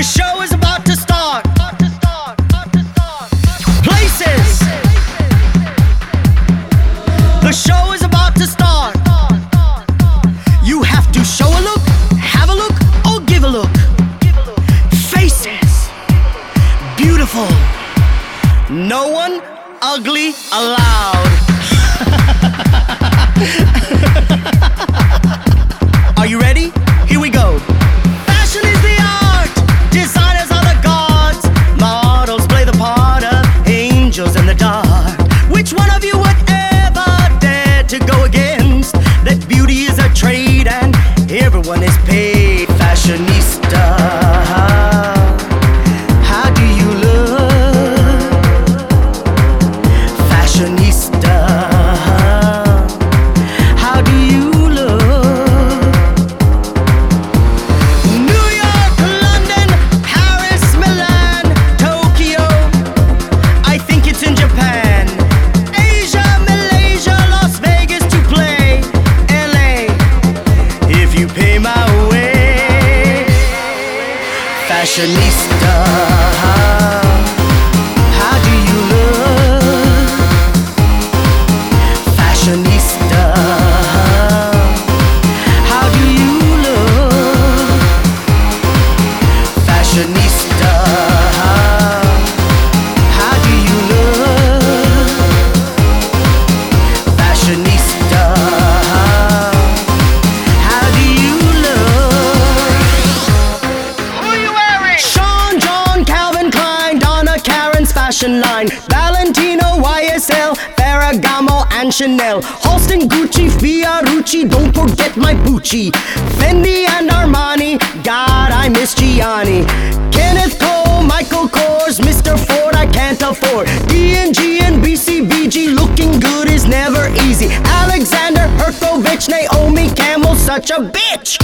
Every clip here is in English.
The show is about to start. Places. The show is about to start. You have to show a look, have a look, or give a look. Faces. Beautiful. No one ugly allowed. Fashionista. Fashion line, Valentino, YSL, Ferragamo, and Chanel, Halston, Gucci, Fiorucci, don't forget my Gucci, Fendi and Armani, God, I miss Gianni, Kenneth Cole, Michael Kors, Mr. Ford, I can't afford, D&G and BCBG, looking good is never easy, Alexander Herchcovitch, Naomi Campbell, such a bitch.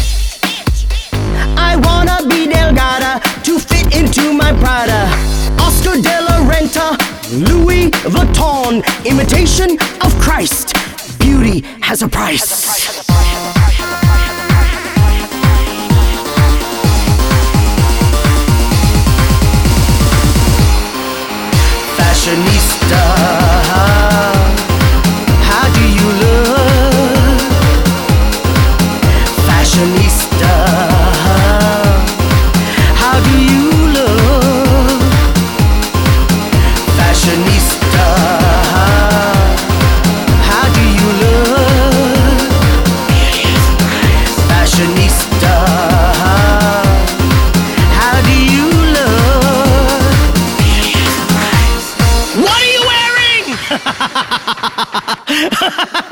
I wanna be Delgada to fit into my Prada. Oscar de Louis Vuitton, imitation of Christ. Beauty has a price. Fashionista. Fashionista. How do you look? What are you wearing?